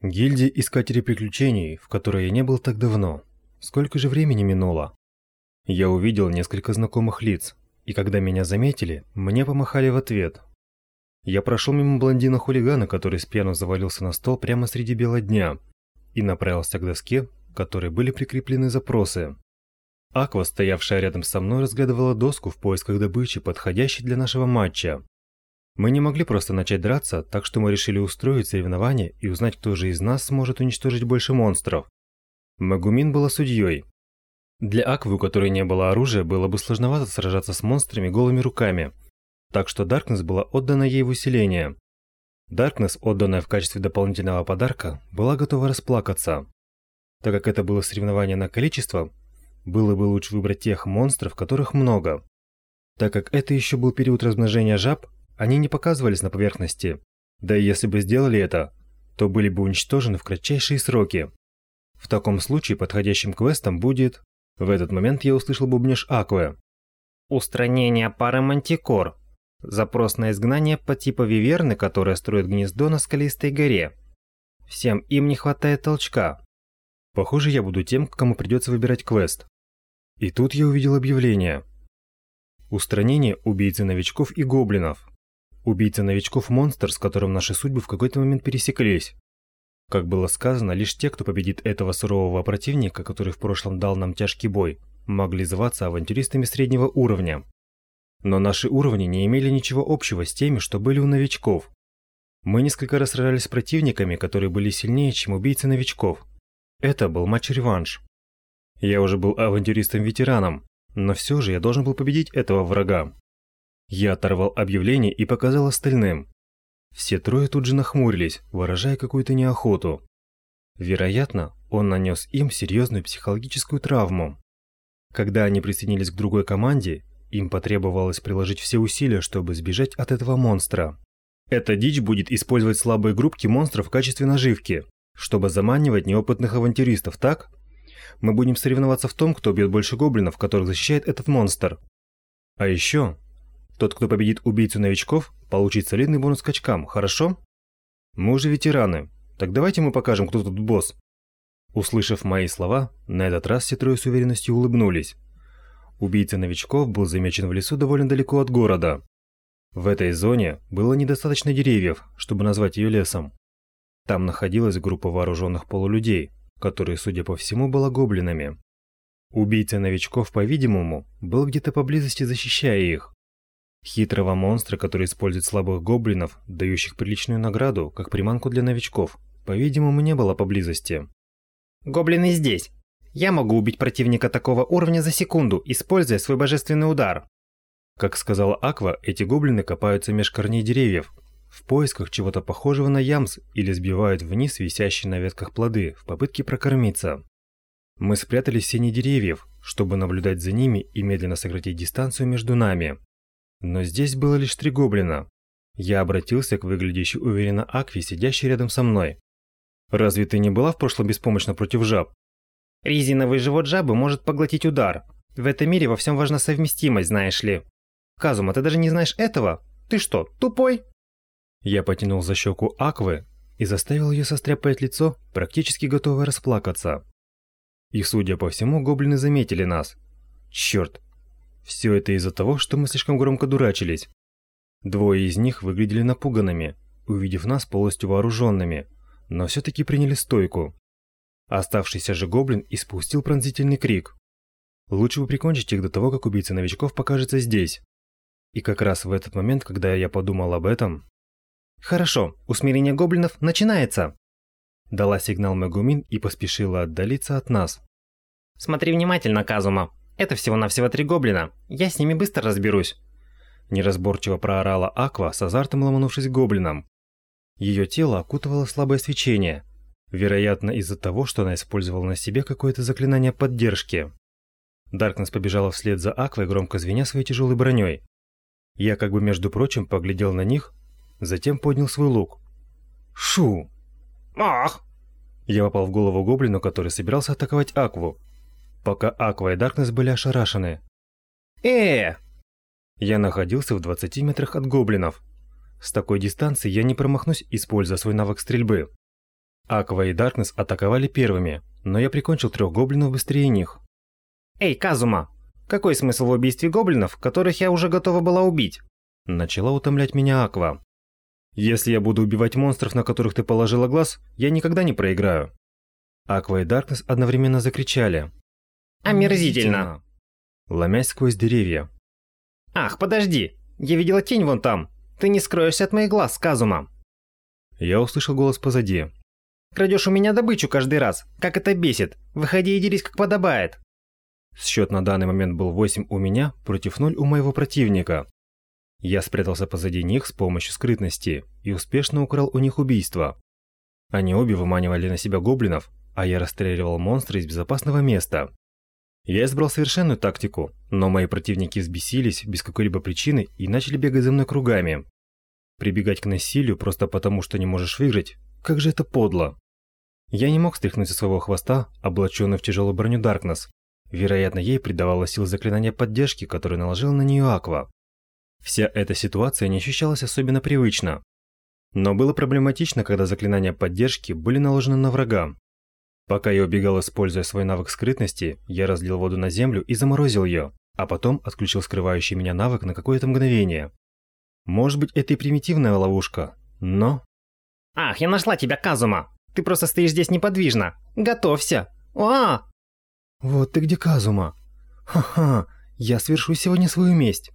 Гильдия Искателей Приключений, в которой я не был так давно. Сколько же времени минуло? Я увидел несколько знакомых лиц, и когда меня заметили, мне помахали в ответ. Я прошел мимо блондина-хулигана, который спьяну завалился на стол прямо среди бела дня, и направился к доске, к которой были прикреплены запросы. Аква, стоявшая рядом со мной, разглядывала доску в поисках добычи, подходящей для нашего матча. Мы не могли просто начать драться, так что мы решили устроить соревнование и узнать, кто же из нас сможет уничтожить больше монстров. Магумин была судьей. Для Аквы, у которой не было оружия, было бы сложновато сражаться с монстрами голыми руками. Так что Даркнесс была отдана ей в усиление. Даркнесс, отданная в качестве дополнительного подарка, была готова расплакаться. Так как это было соревнование на количество, было бы лучше выбрать тех монстров, которых много. Так как это еще был период размножения жаб, они не показывались на поверхности. Да и если бы сделали это, то были бы уничтожены в кратчайшие сроки. В таком случае подходящим квестом будет... В этот момент я услышал бубнеж Аквы. Устранение пары мантикор. Запрос на изгнание по типу виверны, которая строит гнездо на скалистой горе. Всем им не хватает толчка. Похоже, я буду тем, кому придется выбирать квест. И тут я увидел объявление. Устранение убийцы новичков и гоблинов. Убийца новичков – монстр, с которым наши судьбы в какой-то момент пересеклись. Как было сказано, лишь те, кто победит этого сурового противника, который в прошлом дал нам тяжкий бой, могли зваться авантюристами среднего уровня. Но наши уровни не имели ничего общего с теми, что были у новичков. Мы несколько раз сражались с противниками, которые были сильнее, чем убийцы новичков. Это был матч-реванш. Я уже был авантюристом-ветераном, но все же я должен был победить этого врага. Я оторвал объявление и показал остальным. Все трое тут же нахмурились, выражая какую-то неохоту. Вероятно, он нанес им серьезную психологическую травму. Когда они присоединились к другой команде, им потребовалось приложить все усилия, чтобы сбежать от этого монстра. Эта дичь будет использовать слабые группки монстров в качестве наживки, чтобы заманивать неопытных авантюристов, так? Мы будем соревноваться в том, кто бьет больше гоблинов, которых защищает этот монстр. А еще тот, кто победит убийцу новичков, получит солидный бонус к очкам, хорошо? Мы уже ветераны, так давайте мы покажем, кто тут босс. Услышав мои слова, на этот раз все трое с уверенностью улыбнулись. Убийца новичков был замечен в лесу довольно далеко от города. В этой зоне было недостаточно деревьев, чтобы назвать ее лесом. Там находилась группа вооруженных полулюдей, которые, судя по всему, была гоблинами. Убийца новичков, по-видимому, был где-то поблизости, защищая их. Хитрого монстра, который использует слабых гоблинов, дающих приличную награду, как приманку для новичков, по-видимому, не было поблизости. Гоблины здесь. Я могу убить противника такого уровня за секунду, используя свой божественный удар. Как сказала Аква, эти гоблины копаются меж корней деревьев, в поисках чего-то похожего на ямс или сбивают вниз висящие на ветках плоды в попытке прокормиться. Мы спрятались в сене деревьев, чтобы наблюдать за ними и медленно сократить дистанцию между нами. Но здесь было лишь три гоблина. Я обратился к выглядящей уверенно Акви, сидящей рядом со мной. «Разве ты не была в прошлом беспомощна против жаб?» «Резиновый живот жабы может поглотить удар. В этом мире во всем важна совместимость, знаешь ли. Казума, ты даже не знаешь этого? Ты что, тупой?» Я потянул за щеку Аквы и заставил ее состряпать лицо, практически готовое расплакаться. И, судя по всему, гоблины заметили нас. Черт, все это из-за того, что мы слишком громко дурачились. Двое из них выглядели напуганными, увидев нас полностью вооруженными, но все-таки приняли стойку. Оставшийся же гоблин испустил пронзительный крик. Лучше бы прикончить их до того, как убийца новичков покажется здесь. И как раз в этот момент, когда я подумал об этом... «Хорошо, усмирение гоблинов начинается!» Дала сигнал Мегумин и поспешила отдалиться от нас. «Смотри внимательно, Казума. Это всего-навсего три гоблина. Я с ними быстро разберусь. Неразборчиво проорала Аква, с азартом ломанувшись к гоблинам. Ее тело окутывало слабое свечение. Вероятно, из-за того, что она использовала на себе какое-то заклинание поддержки. Даркнесс побежала вслед за Аквой, громко звеня своей тяжелой броней. Я как бы, между прочим, поглядел на них, затем поднял свой лук. Шу! Ах! Я попал в голову гоблину, который собирался атаковать Акву пока Аква и Даркнесс были ошарашены. э Я находился в 20 метрах от гоблинов. С такой дистанции я не промахнусь, используя свой навык стрельбы. Аква и Даркнесс атаковали первыми, но я прикончил трех гоблинов быстрее них. «Эй, Казума! Какой смысл в убийстве гоблинов, которых я уже готова была убить?» Начала утомлять меня Аква. «Если я буду убивать монстров, на которых ты положила глаз, я никогда не проиграю». Аква и Даркнесс одновременно закричали. «Омерзительно!» Ломясь сквозь деревья. «Ах, подожди! Я видела тень вон там! Ты не скроешься от моих глаз, Казума!» Я услышал голос позади. Крадешь у меня добычу каждый раз. Как это бесит. Выходи и дерись как подобает. Счет на данный момент был 8 у меня против 0 у моего противника. Я спрятался позади них с помощью скрытности и успешно украл у них убийство. Они обе выманивали на себя гоблинов, а я расстреливал монстра из безопасного места. Я избрал совершенную тактику, но мои противники взбесились без какой-либо причины и начали бегать за мной кругами. Прибегать к насилию просто потому, что не можешь выиграть, как же это подло. Я не мог стряхнуть со своего хвоста, облаченный в тяжелую броню Даркнесс. Вероятно, ей придавало сил заклинания поддержки, которое наложил на нее Аква. Вся эта ситуация не ощущалась особенно привычно. Но было проблематично, когда заклинания поддержки были наложены на врага. Пока я убегал, используя свой навык скрытности, я разлил воду на землю и заморозил ее, а потом отключил скрывающий меня навык на какое-то мгновение. Может быть, это и примитивная ловушка, но... Ах, я нашла тебя, Казума! Ты просто стоишь здесь неподвижно. Готовься. А! Вот ты где, Казума. Ха-ха, я свершу сегодня свою месть.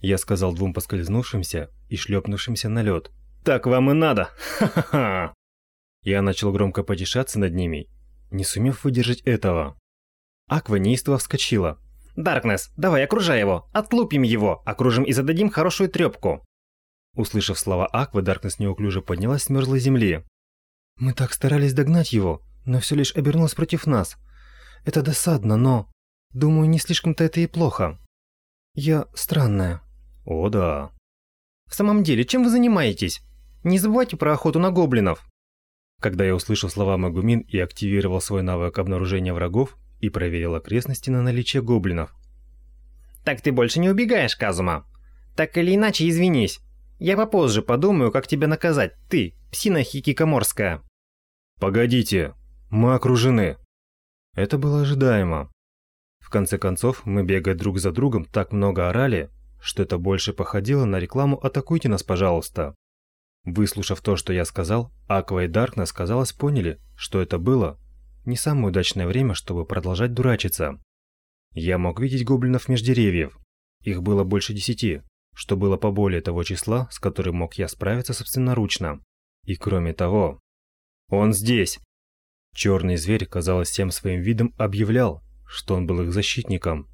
Я сказал двум поскользнувшимся и шлепнувшимся на лед. Так вам и надо. Ха-ха-ха. Я начал громко потешаться над ними, не сумев выдержать этого. Аква неистово вскочила. «Даркнесс, давай окружай его, отлупим его, окружим и зададим хорошую трепку». Услышав слова Аквы, Даркнесс неуклюже поднялась с мерзлой земли. Мы так старались догнать его, но все лишь обернулось против нас. Это досадно, но... Думаю, не слишком-то это и плохо. Я странная. О, да. В самом деле, чем вы занимаетесь? Не забывайте про охоту на гоблинов. Когда я услышал слова Магумин и активировал свой навык обнаружения врагов и проверил окрестности на наличие гоблинов. Так ты больше не убегаешь, Казума. Так или иначе, извинись. Я попозже подумаю, как тебя наказать, ты, псина хикикоморская. «Погодите, мы окружены». Это было ожидаемо. В конце концов, мы, бегая друг за другом, так много орали, что это больше походило на рекламу «Атакуйте нас, пожалуйста». Выслушав то, что я сказал, Аква и Даркнесс, казалось, поняли, что это было не самое удачное время, чтобы продолжать дурачиться. Я мог видеть гоблинов меж деревьев. Их было больше десяти, что было поболее того числа, с которым мог я справиться собственноручно. И кроме того, он здесь. Черный зверь, казалось, всем своим видом объявлял, что он был их защитником,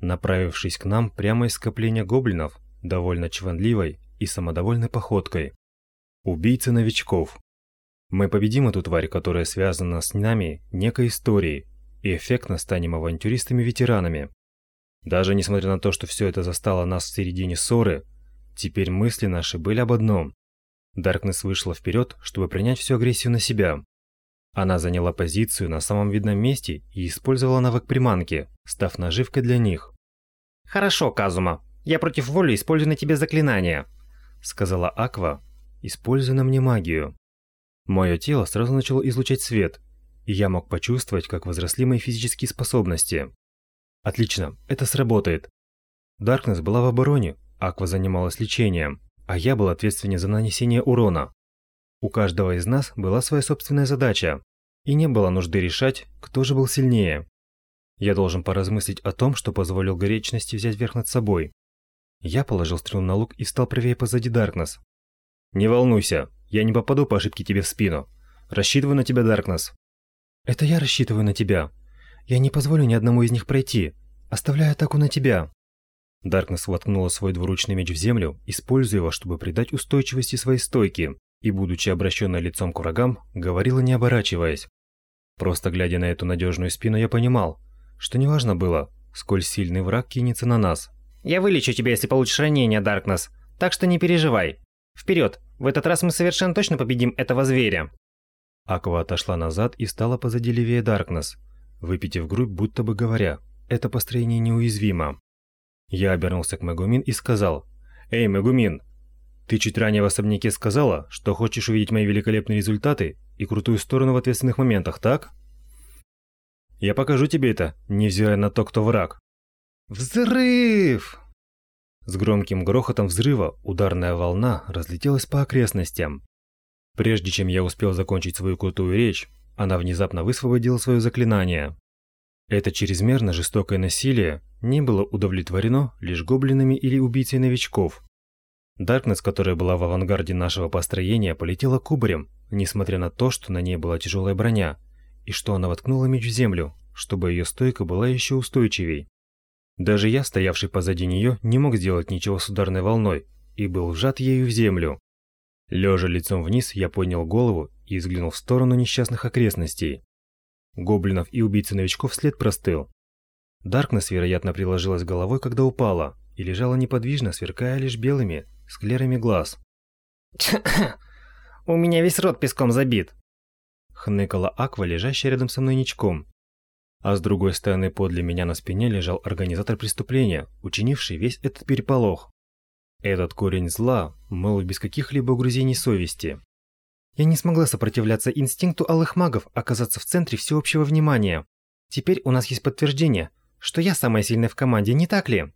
направившись к нам прямо из скопления гоблинов, довольно чванливой и самодовольной походкой. Убийца новичков. Мы победим эту тварь, которая связана с нами некой историей, и эффектно станем авантюристами-ветеранами. Даже несмотря на то, что все это застало нас в середине ссоры, теперь мысли наши были об одном. Даркнесс вышла вперед, чтобы принять всю агрессию на себя. Она заняла позицию на самом видном месте и использовала навык приманки, став наживкой для них. «Хорошо, Казума. Я против воли использую на тебе заклинание», — сказала Аква, используя на мне магию. Мое тело сразу начало излучать свет, и я мог почувствовать, как возросли мои физические способности. Отлично, это сработает. Даркнесс была в обороне, Аква занималась лечением, а я был ответственен за нанесение урона. У каждого из нас была своя собственная задача, и не было нужды решать, кто же был сильнее. Я должен поразмыслить о том, что позволил горечности взять верх над собой. Я положил стрелу на лук и стал правее позади Даркнесс. «Не волнуйся, я не попаду по ошибке тебе в спину. Рассчитываю на тебя, Даркнесс». «Это я рассчитываю на тебя. Я не позволю ни одному из них пройти. Оставляю атаку на тебя». Даркнесс воткнула свой двуручный меч в землю, используя его, чтобы придать устойчивости своей стойке, и, будучи обращенной лицом к врагам, говорила не оборачиваясь. Просто глядя на эту надежную спину, я понимал, что неважно было, сколь сильный враг кинется на нас. «Я вылечу тебя, если получишь ранение, Даркнесс, так что не переживай. Вперед! В этот раз мы совершенно точно победим этого зверя!» Аква отошла назад и стала позади левее Даркнесс, выпитив грудь, будто бы говоря, «Это построение неуязвимо». Я обернулся к Мегумин и сказал, «Эй, Мегумин, ты чуть ранее в особняке сказала, что хочешь увидеть мои великолепные результаты и крутую сторону в ответственных моментах, так? Я покажу тебе это, невзирая на то, кто враг. Взрыв! С громким грохотом взрыва ударная волна разлетелась по окрестностям. Прежде чем я успел закончить свою крутую речь, она внезапно высвободила свое заклинание. Это чрезмерно жестокое насилие не было удовлетворено лишь гоблинами или убийцей новичков. Даркнесс, которая была в авангарде нашего построения, полетела кубарем, несмотря на то, что на ней была тяжелая броня, и что она воткнула меч в землю, чтобы ее стойка была еще устойчивей. Даже я, стоявший позади нее, не мог сделать ничего с ударной волной и был вжат ею в землю. Лежа лицом вниз, я поднял голову и взглянул в сторону несчастных окрестностей. Гоблинов и убийцы новичков след простыл. Даркнесс, вероятно, приложилась головой, когда упала, и лежала неподвижно, сверкая лишь белыми склерами глаз. «У меня весь рот песком забит!» Хныкала Аква, лежащая рядом со мной ничком. А с другой стороны подле меня на спине лежал организатор преступления, учинивший весь этот переполох. Этот корень зла мыл без каких-либо угрызений совести. Я не смогла сопротивляться инстинкту алых магов оказаться в центре всеобщего внимания. Теперь у нас есть подтверждение, что я самая сильная в команде, не так ли?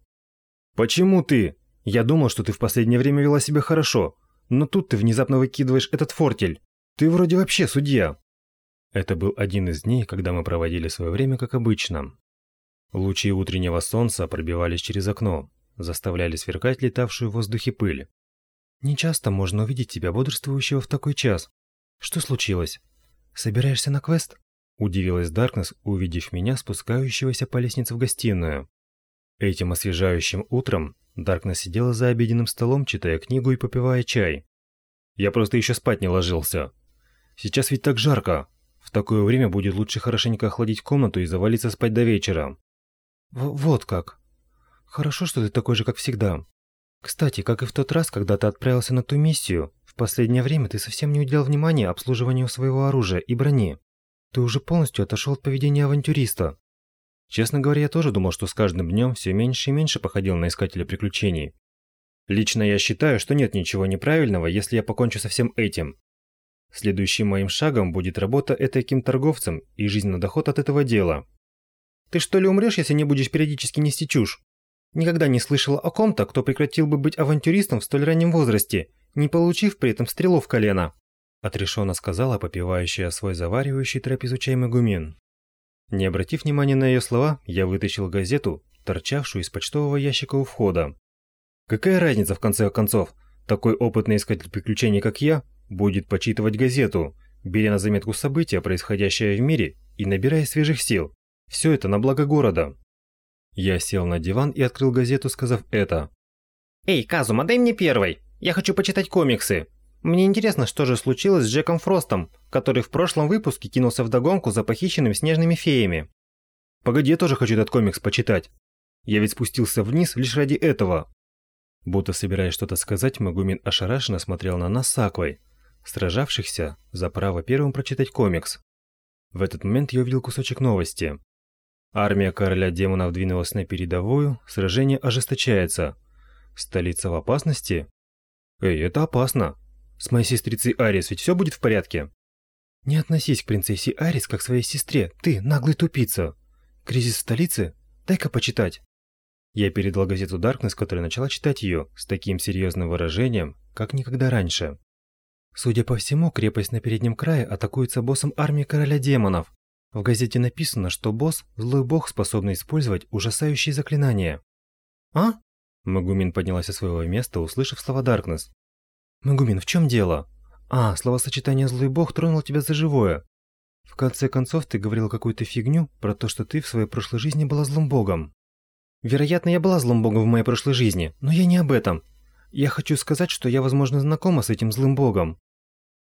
Почему ты? Я думал, что ты в последнее время вела себя хорошо, но тут ты внезапно выкидываешь этот фортель. Ты вроде вообще судья. Это был один из дней, когда мы проводили свое время как обычно. Лучи утреннего солнца пробивались через окно, заставляли сверкать летавшую в воздухе пыль. Не часто можно увидеть тебя бодрствующего в такой час. Что случилось? Собираешься на квест? Удивилась Даркнесс, увидев меня, спускающегося по лестнице в гостиную. Этим освежающим утром Даркнесс сидела за обеденным столом, читая книгу и попивая чай. Я просто еще спать не ложился. Сейчас ведь так жарко. В такое время будет лучше хорошенько охладить комнату и завалиться спать до вечера. В вот как. Хорошо, что ты такой же, как всегда. Кстати, как и в тот раз, когда ты отправился на ту миссию, в последнее время ты совсем не уделял внимания обслуживанию своего оружия и брони. Ты уже полностью отошел от поведения авантюриста. Честно говоря, я тоже думал, что с каждым днем все меньше и меньше походил на искателя приключений. Лично я считаю, что нет ничего неправильного, если я покончу со всем этим. Следующим моим шагом будет работа этаким торговцем и жизнь на доход от этого дела. Ты что ли умрешь, если не будешь периодически нести чушь? Никогда не слышала о ком-то, кто прекратил бы быть авантюристом в столь раннем возрасте, не получив при этом стрелу в колено. Отрешенно сказала попивающая свой заваривающий трапезу чай. Не обратив внимания на ее слова, я вытащил газету, торчавшую из почтового ящика у входа. Какая разница в конце концов? Такой опытный искатель приключений, как я, будет почитывать газету, беря на заметку события, происходящее в мире, и набирая свежих сил. Все это на благо города. Я сел на диван и открыл газету, сказав это. «Эй, Казума, дай мне первой! Я хочу почитать комиксы!» Мне интересно, что же случилось с Джеком Фростом, который в прошлом выпуске кинулся в догонку за похищенными снежными феями. Погоди, я тоже хочу этот комикс почитать. Я ведь спустился вниз лишь ради этого. Будто собираясь что-то сказать, Магумин ошарашенно смотрел на нас с Аквой, сражавшихся за право первым прочитать комикс. В этот момент я увидел кусочек новости. Армия короля демонов двинулась на передовую, сражение ожесточается. Столица в опасности? Эй, это опасно. С моей сестрицей Арис ведь все будет в порядке? Не относись к принцессе Арис как к своей сестре, ты наглый тупица. Кризис в столице? Дай-ка почитать. Я передал газету Darkness, которая начала читать ее с таким серьезным выражением, как никогда раньше. Судя по всему, крепость на переднем крае атакуется боссом армии короля демонов. В газете написано, что босс – злой бог, способный использовать ужасающие заклинания. А? Магумин поднялась со своего места, услышав слова Darkness. Магумин, в чем дело? А, словосочетание «злой бог» тронул тебя за живое. В конце концов, ты говорил какую-то фигню про то, что ты в своей прошлой жизни была злым богом. Вероятно, я была злым богом в моей прошлой жизни, но я не об этом. Я хочу сказать, что я, возможно, знакома с этим злым богом.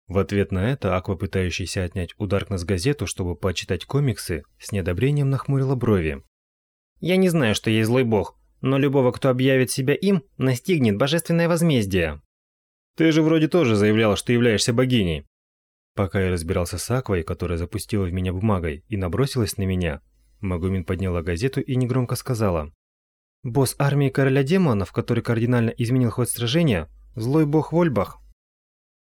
В ответ на это Аква, пытающийся отнять у Даркнесс газету, чтобы почитать комиксы, с неодобрением нахмурила брови. «Я не знаю, что есть злой бог, но любого, кто объявит себя им, настигнет божественное возмездие». Ты же вроде тоже заявляла, что являешься богиней. Пока я разбирался с Аквой, которая запустила в меня бумагой и набросилась на меня, Магумин подняла газету и негромко сказала. «Босс армии короля демонов, который кардинально изменил ход сражения, злой бог Вольбах,